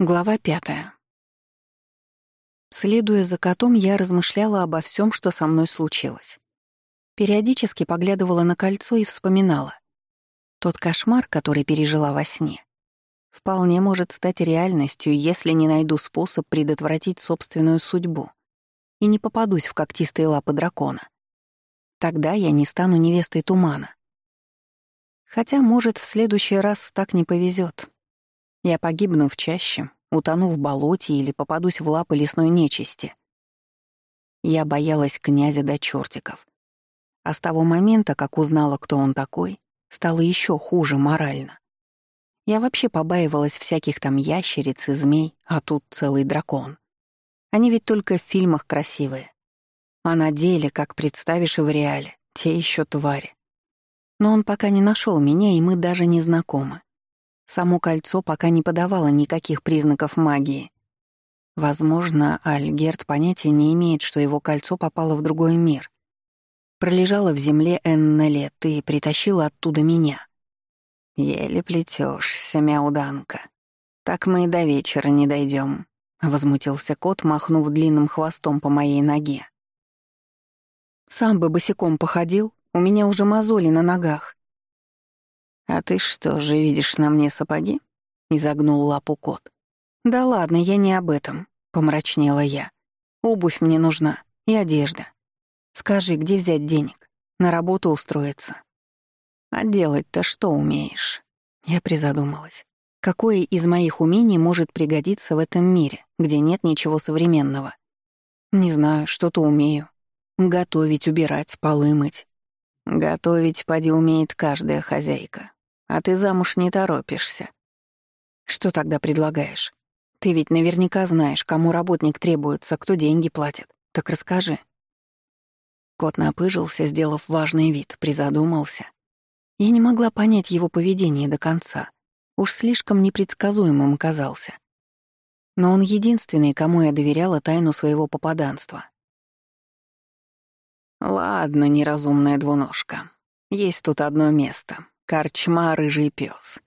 Глава пятая. Следуя за котом, я размышляла обо всем, что со мной случилось. Периодически поглядывала на кольцо и вспоминала. Тот кошмар, который пережила во сне, вполне может стать реальностью, если не найду способ предотвратить собственную судьбу и не попадусь в когтистые лапы дракона. Тогда я не стану невестой тумана. Хотя, может, в следующий раз так не повезет. Я погибну в чаще, утону в болоте или попадусь в лапы лесной нечисти. Я боялась князя до чертиков. А с того момента, как узнала, кто он такой, стало еще хуже морально. Я вообще побаивалась всяких там ящериц и змей, а тут целый дракон. Они ведь только в фильмах красивые. А на деле, как представишь и в реале, те еще твари. Но он пока не нашел меня, и мы даже не знакомы. Само кольцо пока не подавало никаких признаков магии. Возможно, Альгерт понятия не имеет, что его кольцо попало в другой мир. Пролежало в земле энно лет и притащило оттуда меня. «Еле плетёшься, мяуданка. Так мы и до вечера не дойдем, возмутился кот, махнув длинным хвостом по моей ноге. «Сам бы босиком походил, у меня уже мозоли на ногах». «А ты что же, видишь на мне сапоги?» — изогнул лапу кот. «Да ладно, я не об этом», — помрачнела я. «Обувь мне нужна и одежда. Скажи, где взять денег? На работу устроиться». «А делать-то что умеешь?» Я призадумалась. Какое из моих умений может пригодиться в этом мире, где нет ничего современного? Не знаю, что-то умею. Готовить, убирать, полы мыть. Готовить, поди, умеет каждая хозяйка. А ты замуж не торопишься. Что тогда предлагаешь? Ты ведь наверняка знаешь, кому работник требуется, кто деньги платит. Так расскажи. Кот напыжился, сделав важный вид, призадумался. Я не могла понять его поведение до конца. Уж слишком непредсказуемым казался. Но он единственный, кому я доверяла тайну своего попаданства. «Ладно, неразумная двуножка. Есть тут одно место. Корчма «Рыжий пес».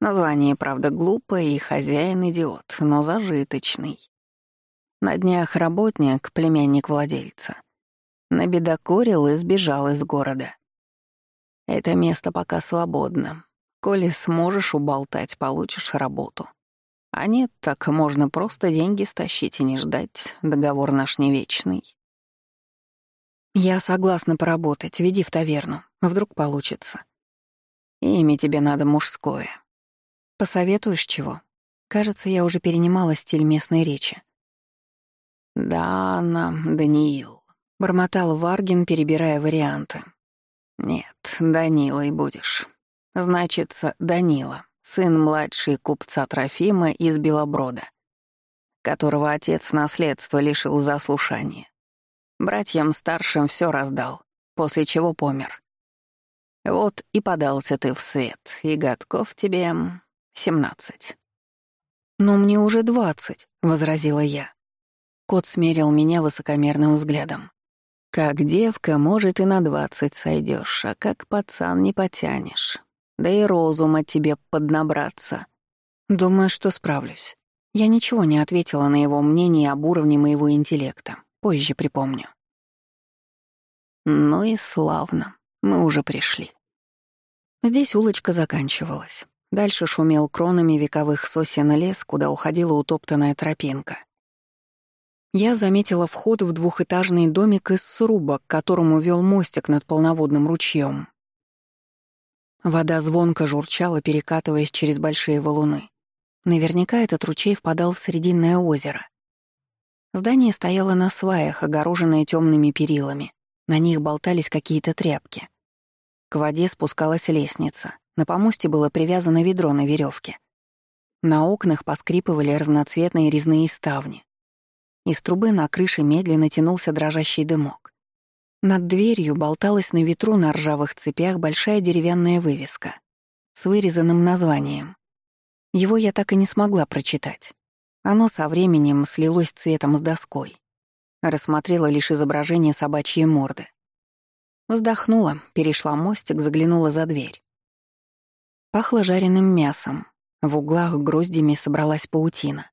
Название, правда, глупое и хозяин идиот, но зажиточный. На днях работник, племянник владельца, набедокурил и сбежал из города. Это место пока свободно. Коли сможешь уболтать, получишь работу. А нет, так можно просто деньги стащить и не ждать. Договор наш не вечный. Я согласна поработать, веди в таверну. Вдруг получится. Имя тебе надо мужское. Посоветуешь чего? Кажется, я уже перенимала стиль местной речи. «Дана, Даниил», — бормотал Варгин, перебирая варианты. «Нет, Данилой будешь. Значится, Данила, сын младшей купца Трофима из Белоброда, которого отец наследство лишил заслушания. Братьям старшим все раздал, после чего помер. Вот и подался ты в свет, и годков тебе семнадцать. «Но мне уже двадцать», — возразила я. Кот смерил меня высокомерным взглядом. «Как девка, может, и на двадцать сойдешь, а как пацан не потянешь. Да и розума тебе поднабраться». «Думаю, что справлюсь». Я ничего не ответила на его мнение об уровне моего интеллекта. Позже припомню. «Ну и славно. Мы уже пришли». Здесь улочка заканчивалась. Дальше шумел кронами вековых сосен лес, куда уходила утоптанная тропинка. Я заметила вход в двухэтажный домик из сруба, к которому вел мостик над полноводным ручьем. Вода звонко журчала, перекатываясь через большие валуны. Наверняка этот ручей впадал в Срединное озеро. Здание стояло на сваях, огороженное темными перилами. На них болтались какие-то тряпки. К воде спускалась лестница. На помосте было привязано ведро на веревке. На окнах поскрипывали разноцветные резные ставни. Из трубы на крыше медленно тянулся дрожащий дымок. Над дверью болталась на ветру на ржавых цепях большая деревянная вывеска с вырезанным названием. Его я так и не смогла прочитать. Оно со временем слилось цветом с доской. Рассмотрела лишь изображение собачьей морды. Вздохнула, перешла мостик, заглянула за дверь. Пахло жареным мясом. В углах гроздями собралась паутина.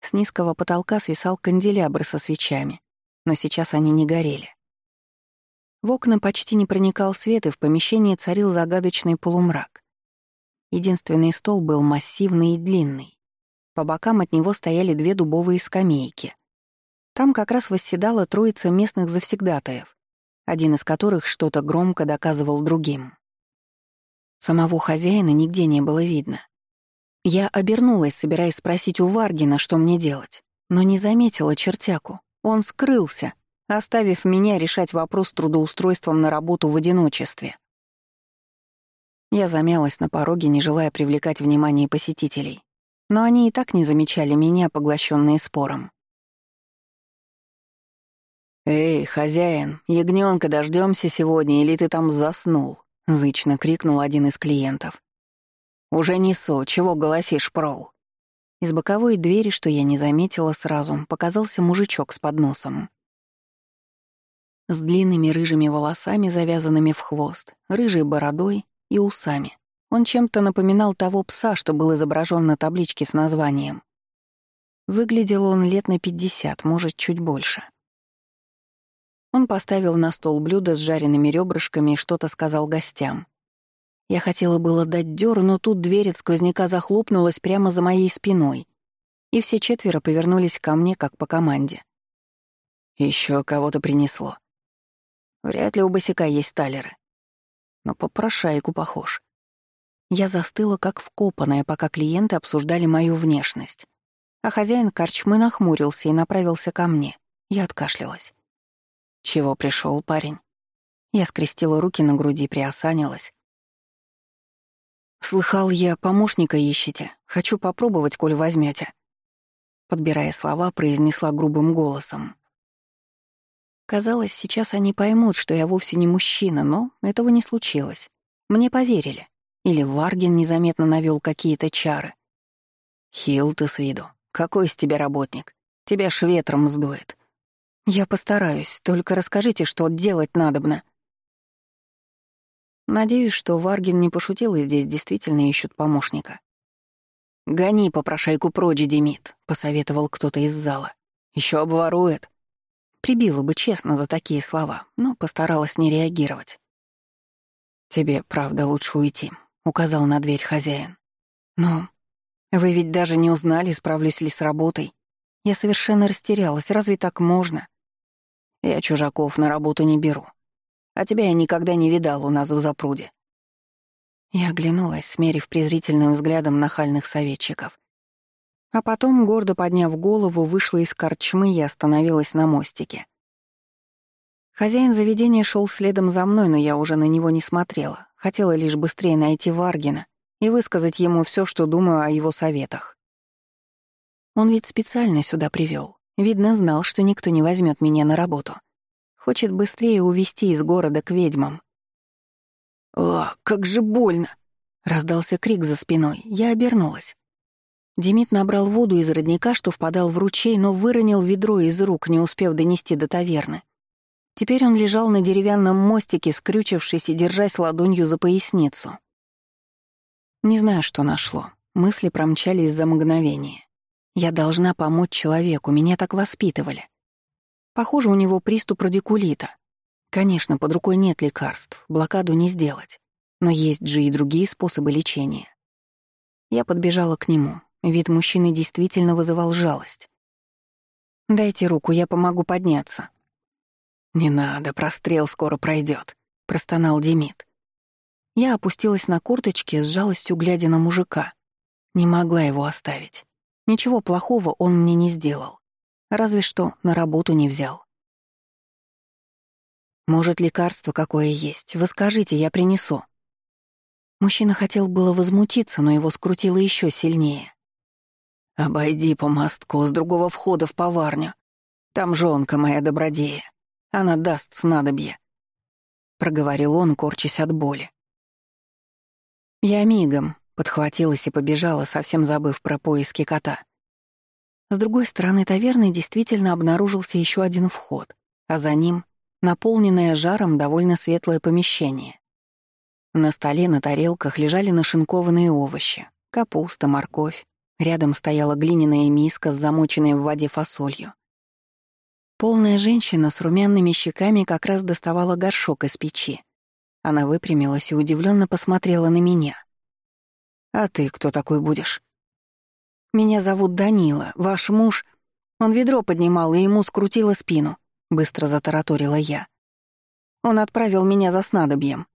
С низкого потолка свисал канделябр со свечами, но сейчас они не горели. В окна почти не проникал свет, и в помещении царил загадочный полумрак. Единственный стол был массивный и длинный. По бокам от него стояли две дубовые скамейки. Там как раз восседала троица местных завсегдатаев, один из которых что-то громко доказывал другим. Самого хозяина нигде не было видно. Я обернулась, собираясь спросить у Варгина, что мне делать, но не заметила чертяку. Он скрылся, оставив меня решать вопрос с трудоустройством на работу в одиночестве. Я замялась на пороге, не желая привлекать внимание посетителей. Но они и так не замечали меня, поглощенные спором. «Эй, хозяин, ягнёнка дождёмся сегодня, или ты там заснул?» — зычно крикнул один из клиентов. «Уже несу, чего голосишь, прол?» Из боковой двери, что я не заметила сразу, показался мужичок с подносом. С длинными рыжими волосами, завязанными в хвост, рыжей бородой и усами. Он чем-то напоминал того пса, что был изображен на табличке с названием. Выглядел он лет на пятьдесят, может, чуть больше. Он поставил на стол блюдо с жареными ребрышками и что-то сказал гостям. Я хотела было дать дёр, но тут дверь от сквозняка захлопнулась прямо за моей спиной, и все четверо повернулись ко мне, как по команде. Еще кого-то принесло. Вряд ли у босика есть талеры но попрошайку похож. Я застыла как вкопанная, пока клиенты обсуждали мою внешность. А хозяин корчмы нахмурился и направился ко мне. Я откашлялась. «Чего пришел парень?» Я скрестила руки на груди, приосанилась. «Слыхал я, помощника ищете. Хочу попробовать, коль возьмете. Подбирая слова, произнесла грубым голосом. Казалось, сейчас они поймут, что я вовсе не мужчина, но этого не случилось. Мне поверили. Или Варгин незаметно навёл какие-то чары. Хил ты с виду. Какой из тебя работник? Тебя ж ветром сдует. Я постараюсь, только расскажите, что делать надобно. Надеюсь, что Варгин не пошутил, и здесь действительно ищут помощника. «Гони попрошайку прочь, Демид», — посоветовал кто-то из зала. Еще обворует. Прибила бы честно за такие слова, но постаралась не реагировать. «Тебе, правда, лучше уйти», — указал на дверь хозяин. «Но вы ведь даже не узнали, справлюсь ли с работой. Я совершенно растерялась, разве так можно? Я чужаков на работу не беру. А тебя я никогда не видал у нас в запруде». Я оглянулась, смерив презрительным взглядом нахальных советчиков. А потом, гордо подняв голову, вышла из корчмы и остановилась на мостике. Хозяин заведения шел следом за мной, но я уже на него не смотрела. Хотела лишь быстрее найти Варгина и высказать ему все, что думаю о его советах. Он ведь специально сюда привел. Видно, знал, что никто не возьмет меня на работу. Хочет быстрее увезти из города к ведьмам. «О, как же больно!» — раздался крик за спиной. Я обернулась. Демид набрал воду из родника, что впадал в ручей, но выронил ведро из рук, не успев донести до таверны. Теперь он лежал на деревянном мостике, скрючившись и держась ладонью за поясницу. Не знаю, что нашло. Мысли промчались за мгновение. Я должна помочь человеку, меня так воспитывали. Похоже, у него приступ радикулита. Конечно, под рукой нет лекарств, блокаду не сделать. Но есть же и другие способы лечения. Я подбежала к нему, Вид мужчины действительно вызывал жалость. «Дайте руку, я помогу подняться». «Не надо, прострел скоро пройдет, простонал Демид. Я опустилась на корточки с жалостью, глядя на мужика. Не могла его оставить. Ничего плохого он мне не сделал. Разве что на работу не взял. «Может, лекарство какое есть? Вы скажите, я принесу». Мужчина хотел было возмутиться, но его скрутило еще сильнее. «Обойди по мостку с другого входа в поварню. Там жонка моя добродея. Она даст снадобье», — проговорил он, корчась от боли. Я мигом подхватилась и побежала, совсем забыв про поиски кота. С другой стороны таверны действительно обнаружился еще один вход, а за ним — наполненное жаром довольно светлое помещение. На столе на тарелках лежали нашинкованные овощи, Капуста, морковь. Рядом стояла глиняная миска с замоченной в воде фасолью. Полная женщина с румяными щеками как раз доставала горшок из печи. Она выпрямилась и удивленно посмотрела на меня. «А ты кто такой будешь?» «Меня зовут Данила. Ваш муж...» Он ведро поднимал, и ему скрутило спину. Быстро затараторила я. Он отправил меня за снадобьем.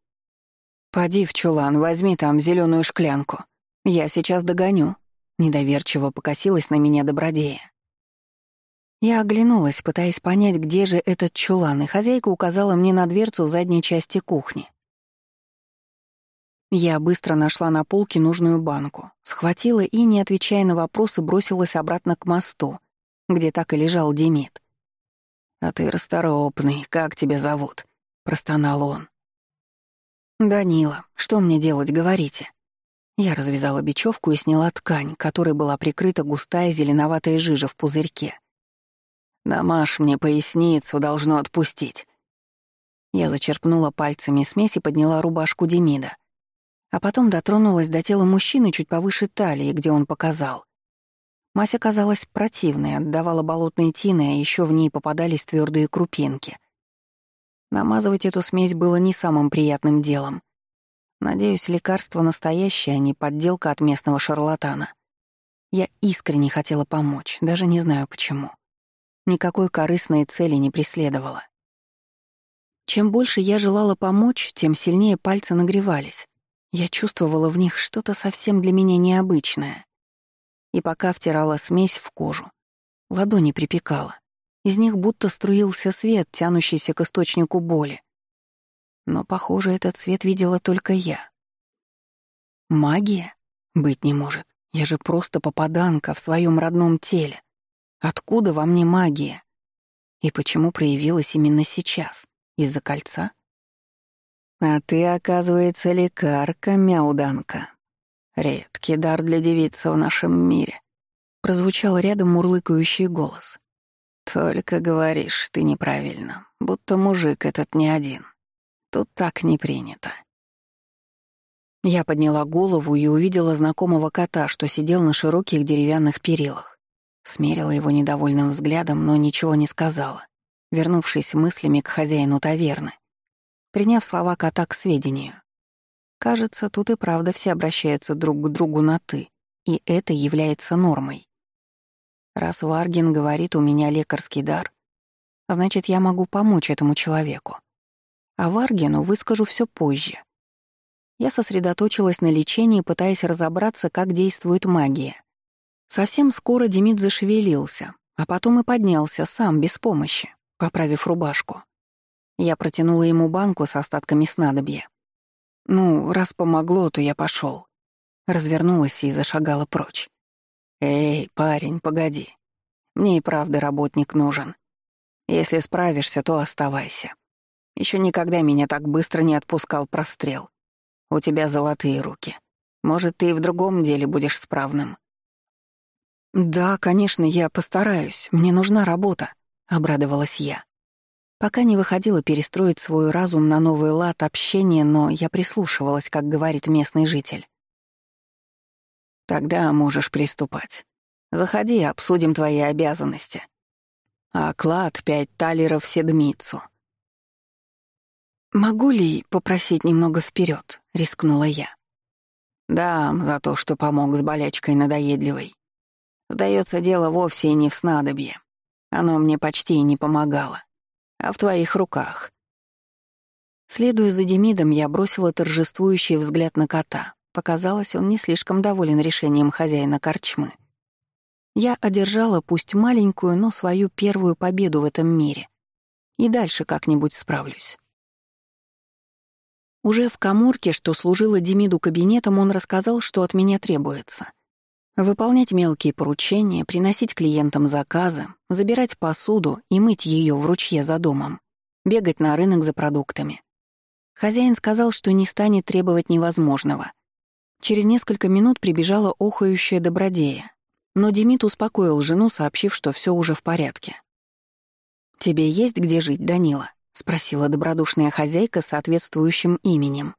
«Поди в чулан, возьми там зеленую шклянку. Я сейчас догоню», — недоверчиво покосилась на меня добродея. Я оглянулась, пытаясь понять, где же этот чулан, и хозяйка указала мне на дверцу в задней части кухни. Я быстро нашла на полке нужную банку, схватила и, не отвечая на вопросы, бросилась обратно к мосту, где так и лежал Демид. «А ты расторопный, как тебя зовут?» — простонал он. «Данила, что мне делать, говорите?» Я развязала бечевку и сняла ткань, которой была прикрыта густая зеленоватая жижа в пузырьке. «Намажь мне поясницу, должно отпустить». Я зачерпнула пальцами смесь и подняла рубашку Демида. А потом дотронулась до тела мужчины чуть повыше талии, где он показал. Мась оказалась противной, отдавала болотной тины, а еще в ней попадались твердые крупинки. Намазывать эту смесь было не самым приятным делом. Надеюсь, лекарство настоящее, а не подделка от местного шарлатана. Я искренне хотела помочь, даже не знаю почему. Никакой корыстной цели не преследовала. Чем больше я желала помочь, тем сильнее пальцы нагревались. Я чувствовала в них что-то совсем для меня необычное. И пока втирала смесь в кожу, ладони припекала. Из них будто струился свет, тянущийся к источнику боли. Но, похоже, этот свет видела только я. Магия? Быть не может. Я же просто попаданка в своем родном теле. Откуда во мне магия? И почему проявилась именно сейчас? Из-за кольца? А ты, оказывается, лекарка, мяуданка. Редкий дар для девицы в нашем мире. Прозвучал рядом мурлыкающий голос. «Только говоришь ты неправильно, будто мужик этот не один. Тут так не принято». Я подняла голову и увидела знакомого кота, что сидел на широких деревянных перилах. Смерила его недовольным взглядом, но ничего не сказала, вернувшись мыслями к хозяину таверны, приняв слова кота к сведению. Кажется, тут и правда все обращаются друг к другу на «ты», и это является нормой. Раз Варгин говорит, у меня лекарский дар, значит, я могу помочь этому человеку. А Варгину выскажу все позже. Я сосредоточилась на лечении, пытаясь разобраться, как действует магия. Совсем скоро Демид зашевелился, а потом и поднялся сам, без помощи, поправив рубашку. Я протянула ему банку с остатками снадобья. «Ну, раз помогло, то я пошел. Развернулась и зашагала прочь. «Эй, парень, погоди. Мне и правда работник нужен. Если справишься, то оставайся. Еще никогда меня так быстро не отпускал прострел. У тебя золотые руки. Может, ты и в другом деле будешь справным». «Да, конечно, я постараюсь. Мне нужна работа», — обрадовалась я. Пока не выходила перестроить свой разум на новый лад общения, но я прислушивалась, как говорит местный житель. Тогда можешь приступать. Заходи, обсудим твои обязанности. Оклад пять талеров седмицу. «Могу ли попросить немного вперед? рискнула я. «Да, за то, что помог с болячкой надоедливой. Сдается дело вовсе и не в снадобье. Оно мне почти и не помогало. А в твоих руках». Следуя за Демидом, я бросила торжествующий взгляд на кота. Показалось, он не слишком доволен решением хозяина корчмы. Я одержала пусть маленькую, но свою первую победу в этом мире. И дальше как-нибудь справлюсь. Уже в коморке, что служила Демиду кабинетом, он рассказал, что от меня требуется. Выполнять мелкие поручения, приносить клиентам заказы, забирать посуду и мыть ее в ручье за домом, бегать на рынок за продуктами. Хозяин сказал, что не станет требовать невозможного — Через несколько минут прибежала охающая добродея, но Демид успокоил жену, сообщив, что все уже в порядке. «Тебе есть где жить, Данила?» — спросила добродушная хозяйка с соответствующим именем.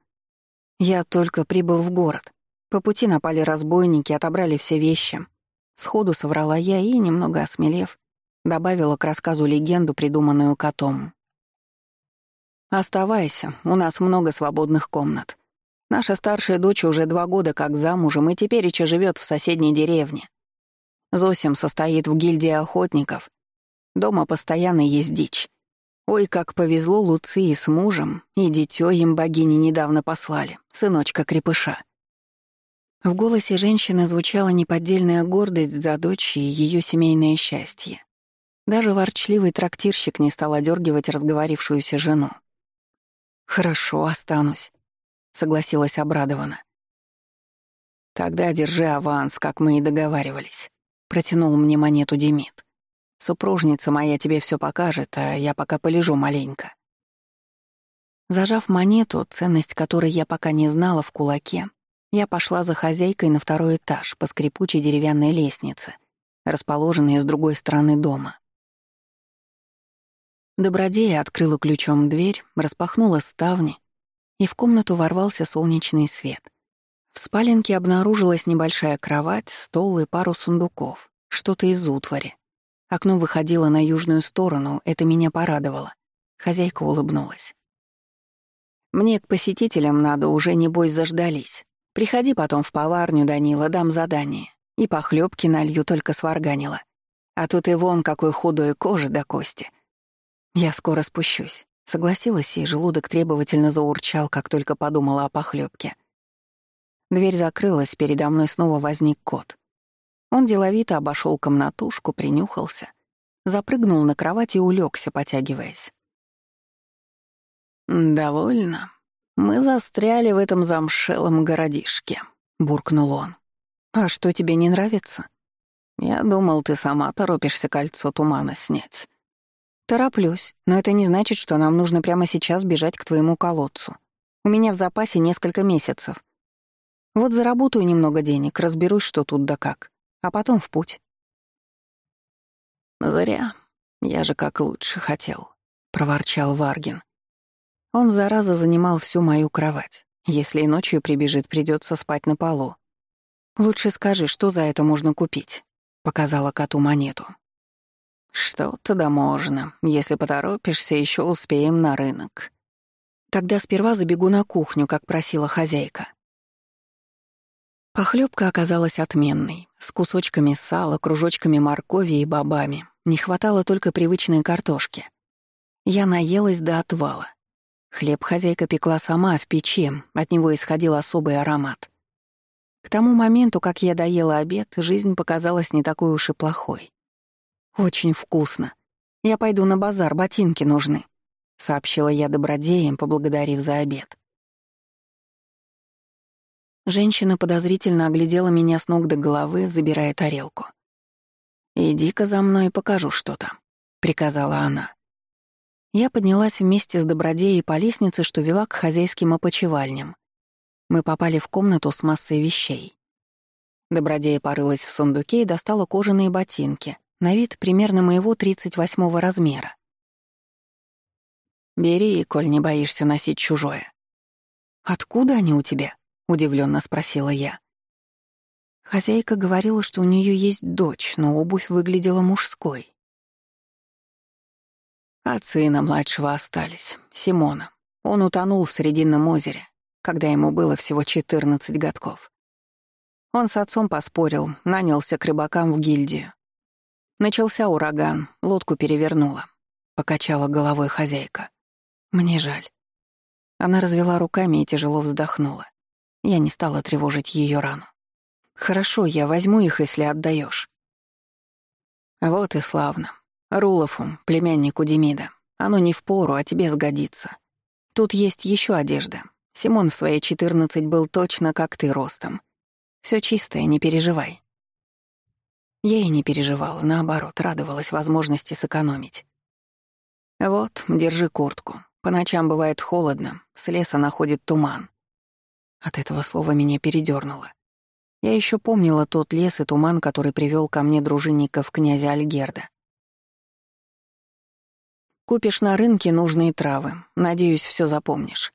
«Я только прибыл в город. По пути напали разбойники, отобрали все вещи. Сходу соврала я и, немного осмелев, добавила к рассказу легенду, придуманную котом. «Оставайся, у нас много свободных комнат. Наша старшая дочь уже два года как замужем и теперь еще живет в соседней деревне. Зосим состоит в гильдии охотников. Дома постоянно есть дичь. Ой, как повезло Луции с мужем, и дитё им богини недавно послали, сыночка-крепыша. В голосе женщины звучала неподдельная гордость за дочь и ее семейное счастье. Даже ворчливый трактирщик не стал одергивать разговорившуюся жену. «Хорошо, останусь», — согласилась обрадованно. «Тогда держи аванс, как мы и договаривались», — протянул мне монету Демид. «Супружница моя тебе все покажет, а я пока полежу маленько». Зажав монету, ценность которой я пока не знала, в кулаке, я пошла за хозяйкой на второй этаж по скрипучей деревянной лестнице, расположенной с другой стороны дома. Добродея открыла ключом дверь, распахнула ставни, и в комнату ворвался солнечный свет. В спаленке обнаружилась небольшая кровать, стол и пару сундуков, что-то из утвари. Окно выходило на южную сторону, это меня порадовало. Хозяйка улыбнулась. «Мне к посетителям надо, уже небось заждались. Приходи потом в поварню, Данила, дам задание. И похлебки налью, только сварганила. А тут и вон какой худой кожи до кости. Я скоро спущусь. Согласилась, и желудок требовательно заурчал, как только подумала о похлебке. Дверь закрылась, передо мной снова возник кот. Он деловито обошел комнатушку, принюхался, запрыгнул на кровать и улегся, потягиваясь. «Довольно. Мы застряли в этом замшелом городишке», — буркнул он. «А что тебе не нравится?» «Я думал, ты сама торопишься кольцо тумана снять. «Тороплюсь, но это не значит, что нам нужно прямо сейчас бежать к твоему колодцу. У меня в запасе несколько месяцев. Вот заработаю немного денег, разберусь, что тут да как, а потом в путь». «Зря. Я же как лучше хотел», — проворчал Варгин. Он, зараза, занимал всю мою кровать. Если и ночью прибежит, придется спать на полу. «Лучше скажи, что за это можно купить?» — показала коту монету. «Что-то да можно. Если поторопишься, еще успеем на рынок». Тогда сперва забегу на кухню, как просила хозяйка. Похлебка оказалась отменной, с кусочками сала, кружочками моркови и бобами. Не хватало только привычной картошки. Я наелась до отвала. Хлеб хозяйка пекла сама в печи, от него исходил особый аромат. К тому моменту, как я доела обед, жизнь показалась не такой уж и плохой. «Очень вкусно. Я пойду на базар, ботинки нужны», — сообщила я добродеям, поблагодарив за обед. Женщина подозрительно оглядела меня с ног до головы, забирая тарелку. «Иди-ка за мной и покажу что-то», — приказала она. Я поднялась вместе с добродеей по лестнице, что вела к хозяйским опочивальням. Мы попали в комнату с массой вещей. Добродея порылась в сундуке и достала кожаные ботинки, на вид примерно моего 38-го размера. «Бери, коль не боишься носить чужое». «Откуда они у тебя?» — удивленно спросила я. Хозяйка говорила, что у нее есть дочь, но обувь выглядела мужской. От сына младшего остались, Симона. Он утонул в Срединном озере, когда ему было всего 14 годков. Он с отцом поспорил, нанялся к рыбакам в гильдию. Начался ураган, лодку перевернула. Покачала головой хозяйка. Мне жаль. Она развела руками и тяжело вздохнула. Я не стала тревожить ее рану. «Хорошо, я возьму их, если отдаешь. Вот и славно. Рулофу, племяннику Демида. Оно не в пору, а тебе сгодится. Тут есть еще одежда. Симон в свои четырнадцать был точно как ты ростом. Все чистое, не переживай. Я и не переживала, наоборот, радовалась возможности сэкономить. «Вот, держи куртку. По ночам бывает холодно, с леса находит туман». От этого слова меня передёрнуло. Я еще помнила тот лес и туман, который привел ко мне дружинников князя Альгерда. «Купишь на рынке нужные травы. Надеюсь, все запомнишь.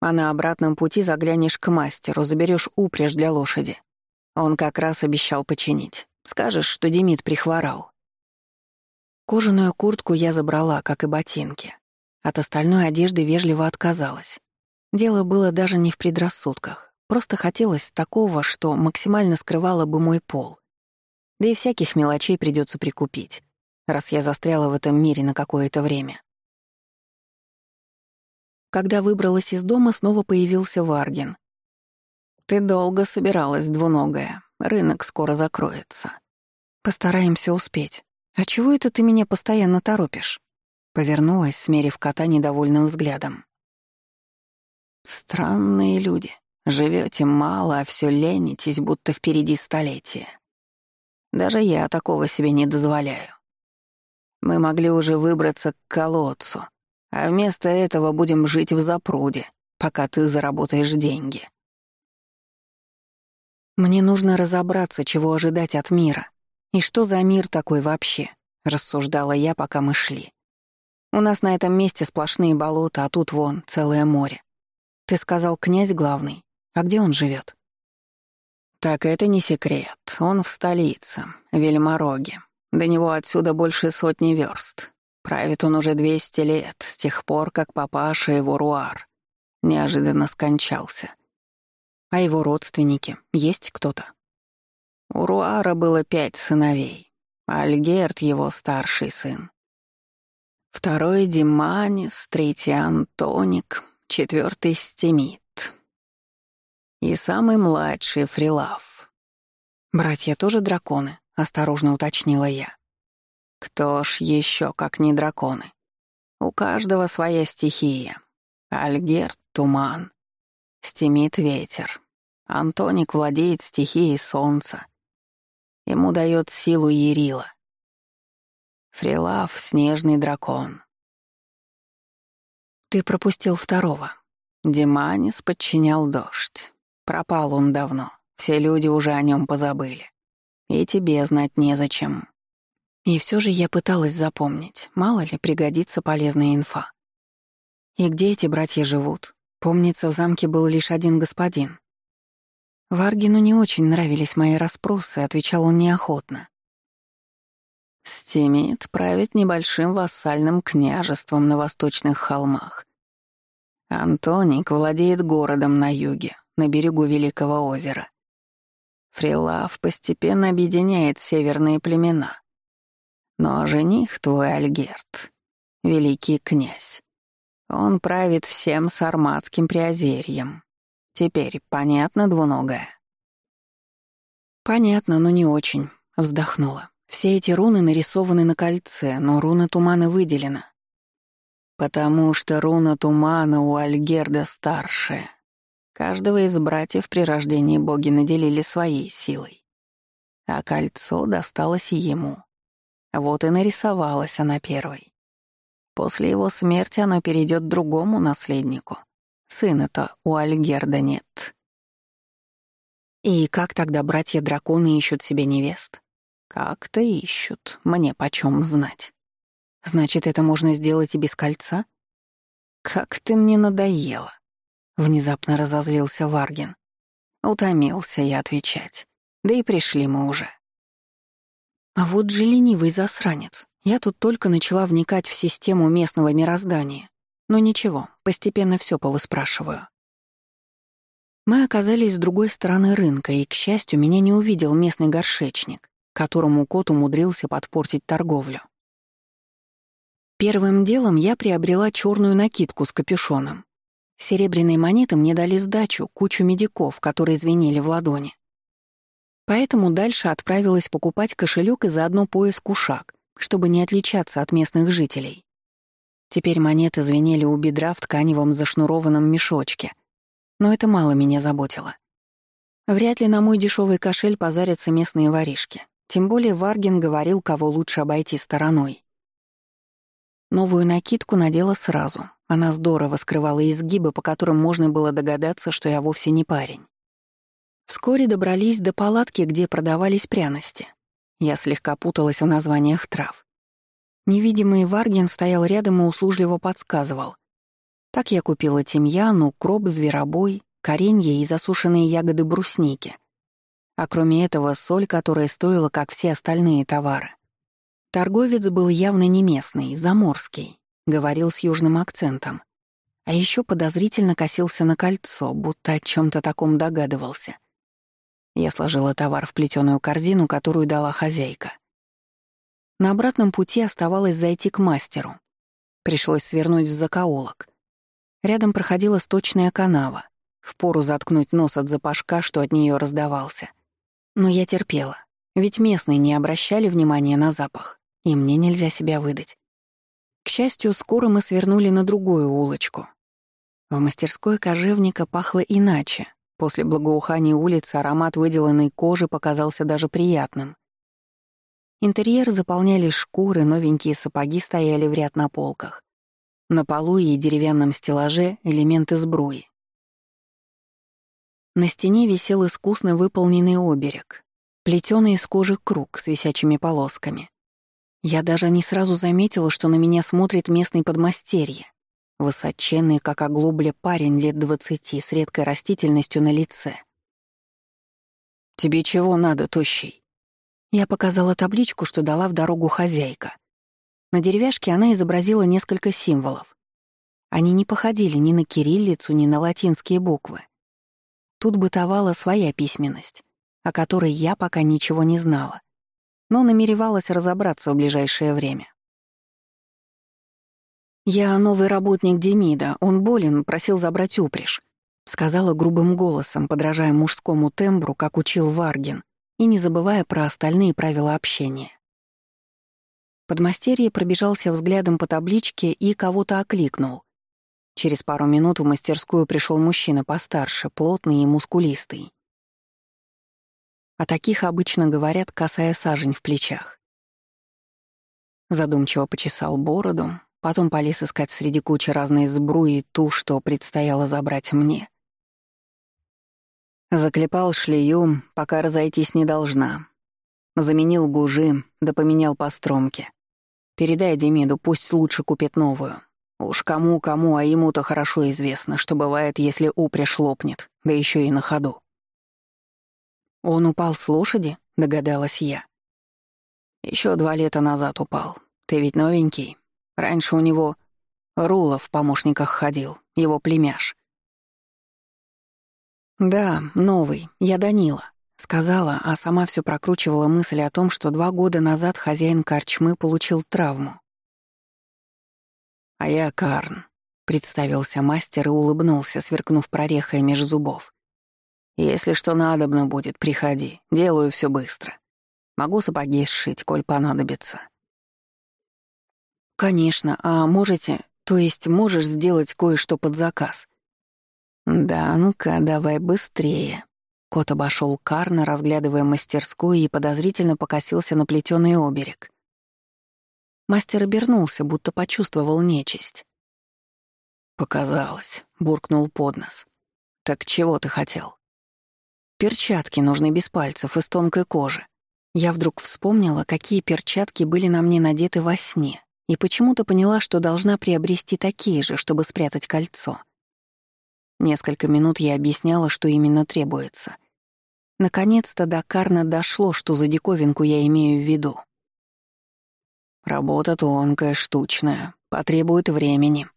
А на обратном пути заглянешь к мастеру, заберешь упряжь для лошади. Он как раз обещал починить. Скажешь, что Демид прихворал. Кожаную куртку я забрала, как и ботинки. От остальной одежды вежливо отказалась. Дело было даже не в предрассудках. Просто хотелось такого, что максимально скрывало бы мой пол. Да и всяких мелочей придется прикупить, раз я застряла в этом мире на какое-то время. Когда выбралась из дома, снова появился Варгин. «Ты долго собиралась, двуногая. Рынок скоро закроется. Постараемся успеть. А чего это ты меня постоянно торопишь?» Повернулась, смерив кота недовольным взглядом. «Странные люди. Живете мало, а все ленитесь, будто впереди столетия. Даже я такого себе не дозволяю. Мы могли уже выбраться к колодцу, а вместо этого будем жить в запруде, пока ты заработаешь деньги. Мне нужно разобраться, чего ожидать от мира. И что за мир такой вообще, рассуждала я, пока мы шли. У нас на этом месте сплошные болота, а тут вон целое море. Ты сказал, князь главный. А где он живет? Так это не секрет. Он в столице, Вельмороге. До него отсюда больше сотни верст. Правит он уже 200 лет, с тех пор, как папаша его Руар неожиданно скончался. А его родственники, есть кто-то? У Руара было пять сыновей. Альгерт — его старший сын. Второй — Диманис, третий — Антоник, четвертый — Стемит. И самый младший — Фрилав. «Братья тоже драконы?» — осторожно уточнила я. Кто ж еще, как не драконы? У каждого своя стихия. Альгерт — туман. Стемит ветер. Антоник владеет стихией солнца. Ему дает силу Ерила. Фрилав — снежный дракон. Ты пропустил второго. Диманис подчинял дождь. Пропал он давно. Все люди уже о нем позабыли. И тебе знать незачем. И все же я пыталась запомнить, мало ли пригодится полезная инфа. И где эти братья живут? Помнится, в замке был лишь один господин. Варгину не очень нравились мои расспросы, отвечал он неохотно. Стимит правит небольшим вассальным княжеством на восточных холмах. Антоник владеет городом на юге, на берегу Великого озера. Фрилав постепенно объединяет северные племена — но жених твой Альгерт, великий князь, он правит всем сарматским приозерьем. Теперь понятно, двуногая?» «Понятно, но не очень», — вздохнула. «Все эти руны нарисованы на кольце, но руна тумана выделена». «Потому что руна тумана у Альгерда старшая. Каждого из братьев при рождении боги наделили своей силой. А кольцо досталось ему. Вот и нарисовалась она первой. После его смерти она перейдет другому наследнику. Сына-то у Альгерда нет. И как тогда братья-драконы ищут себе невест? Как-то ищут, мне почем знать. Значит, это можно сделать и без кольца? Как ты мне надоела. Внезапно разозлился Варгин. Утомился я отвечать. Да и пришли мы уже. А вот же ленивый засранец. Я тут только начала вникать в систему местного мироздания. Но ничего, постепенно все повыспрашиваю. Мы оказались с другой стороны рынка, и, к счастью, меня не увидел местный горшечник, которому кот умудрился подпортить торговлю. Первым делом я приобрела черную накидку с капюшоном. Серебряные монеты мне дали сдачу, кучу медиков, которые звенели в ладони. Поэтому дальше отправилась покупать кошелек и заодно пояс кушак, чтобы не отличаться от местных жителей. Теперь монеты звенели у бедра в тканевом зашнурованном мешочке. Но это мало меня заботило. Вряд ли на мой дешевый кошель позарятся местные воришки. Тем более Варгин говорил, кого лучше обойти стороной. Новую накидку надела сразу. Она здорово скрывала изгибы, по которым можно было догадаться, что я вовсе не парень. Вскоре добрались до палатки, где продавались пряности. Я слегка путалась в названиях трав. Невидимый Варген стоял рядом и услужливо подсказывал. Так я купила тимьян, укроп, зверобой, коренья и засушенные ягоды брусники. А кроме этого соль, которая стоила, как все остальные товары. Торговец был явно не местный, заморский, говорил с южным акцентом. А еще подозрительно косился на кольцо, будто о чем то таком догадывался. Я сложила товар в плетеную корзину, которую дала хозяйка. На обратном пути оставалось зайти к мастеру. Пришлось свернуть в закоулок. Рядом проходила сточная канава. Впору заткнуть нос от запашка, что от нее раздавался. Но я терпела, ведь местные не обращали внимания на запах, и мне нельзя себя выдать. К счастью, скоро мы свернули на другую улочку. В мастерской кожевника пахло иначе. После благоухания улицы аромат выделанной кожи показался даже приятным. Интерьер заполняли шкуры, новенькие сапоги стояли в ряд на полках. На полу и деревянном стеллаже — элементы сбруи. На стене висел искусно выполненный оберег, плетёный из кожи круг с висячими полосками. Я даже не сразу заметила, что на меня смотрит местный подмастерье. Высоченный, как оглобля парень лет двадцати, с редкой растительностью на лице. «Тебе чего надо, тощий?» Я показала табличку, что дала в дорогу хозяйка. На деревяшке она изобразила несколько символов. Они не походили ни на кириллицу, ни на латинские буквы. Тут бытовала своя письменность, о которой я пока ничего не знала, но намеревалась разобраться в ближайшее время. «Я новый работник Демида, он болен, просил забрать упряжь», — сказала грубым голосом, подражая мужскому тембру, как учил Варгин, и не забывая про остальные правила общения. Подмастерье пробежался взглядом по табличке и кого-то окликнул. Через пару минут в мастерскую пришел мужчина постарше, плотный и мускулистый. О таких обычно говорят, касая сажень в плечах. Задумчиво почесал бороду, потом полез искать среди кучи разной сбруи ту, что предстояло забрать мне. Заклепал шлею, пока разойтись не должна. Заменил гужи, да поменял по стромке. Передай Демиду, пусть лучше купит новую. Уж кому-кому, а ему-то хорошо известно, что бывает, если упряжь лопнет, да еще и на ходу. «Он упал с лошади?» — догадалась я. Еще два лета назад упал. Ты ведь новенький. Раньше у него Рула в помощниках ходил, его племяш. «Да, новый, я Данила», — сказала, а сама все прокручивала мысль о том, что два года назад хозяин корчмы получил травму. «А я Карн», — представился мастер и улыбнулся, сверкнув прорехой меж зубов. «Если что надобно будет, приходи, делаю все быстро. Могу сапоги сшить, коль понадобится». «Конечно, а можете, то есть можешь сделать кое-что под заказ?» «Да-ну-ка, давай быстрее». Кот обошел Карна, разглядывая мастерскую, и подозрительно покосился на плетёный оберег. Мастер обернулся, будто почувствовал нечисть. «Показалось», — буркнул под нос. «Так чего ты хотел?» «Перчатки нужны без пальцев, из тонкой кожи». Я вдруг вспомнила, какие перчатки были на мне надеты во сне, и почему-то поняла, что должна приобрести такие же, чтобы спрятать кольцо. Несколько минут я объясняла, что именно требуется. Наконец-то до Карна дошло, что за диковинку я имею в виду. Работа тонкая, штучная, потребует времени.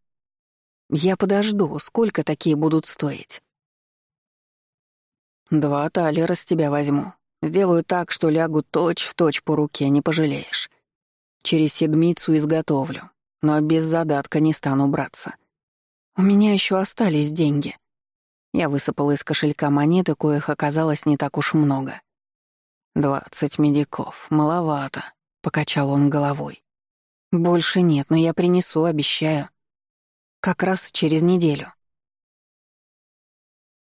Я подожду, сколько такие будут стоить? Два талера с тебя возьму. Сделаю так, что лягу точь-в-точь точь по руке, не пожалеешь. Через седмицу изготовлю, но без задатка не стану браться. У меня еще остались деньги. Я высыпала из кошелька монеты, коих оказалось не так уж много. «Двадцать медиков, маловато», — покачал он головой. «Больше нет, но я принесу, обещаю. Как раз через неделю».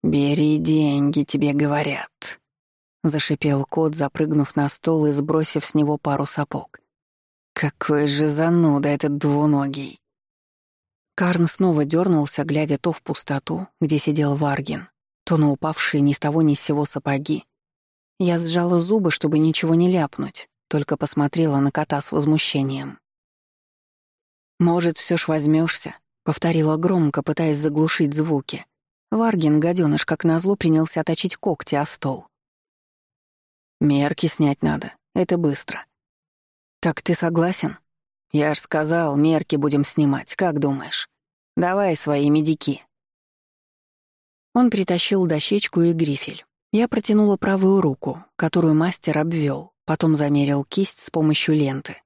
«Бери деньги, тебе говорят», — зашипел кот, запрыгнув на стол и сбросив с него пару сапог. «Какой же зануда этот двуногий!» Карн снова дернулся, глядя то в пустоту, где сидел Варгин, то на упавшие ни с того ни с сего сапоги. Я сжала зубы, чтобы ничего не ляпнуть, только посмотрела на кота с возмущением. «Может, все ж возьмешься? повторила громко, пытаясь заглушить звуки. Варгин, гаденыш, как назло, принялся точить когти о стол. «Мерки снять надо, это быстро». «Так ты согласен?» «Я ж сказал, мерки будем снимать, как думаешь? Давай свои медики». Он притащил дощечку и грифель. Я протянула правую руку, которую мастер обвел, потом замерил кисть с помощью ленты.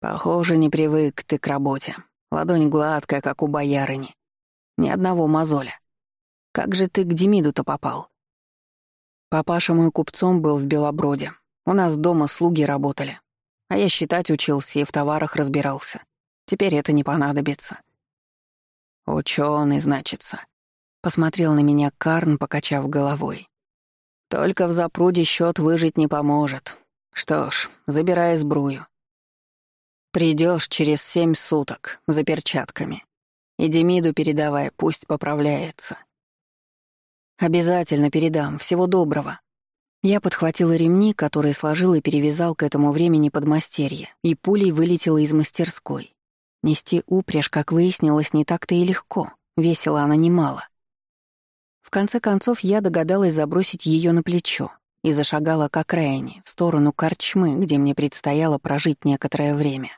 «Похоже, не привык ты к работе. Ладонь гладкая, как у боярыни. Ни одного мозоля. Как же ты к Демиду-то попал?» Папаша мой купцом был в Белоброде. У нас дома слуги работали. А я считать учился и в товарах разбирался. Теперь это не понадобится. Ученый, значится. Посмотрел на меня Карн, покачав головой. Только в запруде счет выжить не поможет. Что ж, забирай сбрую. Придешь через семь суток за перчатками. И Демиду передавай, пусть поправляется. Обязательно передам. Всего доброго. Я подхватила ремни, которые сложил и перевязал к этому времени подмастерье, и пулей вылетела из мастерской. Нести упряжь, как выяснилось, не так-то и легко. Весила она немало. В конце концов, я догадалась забросить ее на плечо и зашагала к окраине, в сторону корчмы, где мне предстояло прожить некоторое время.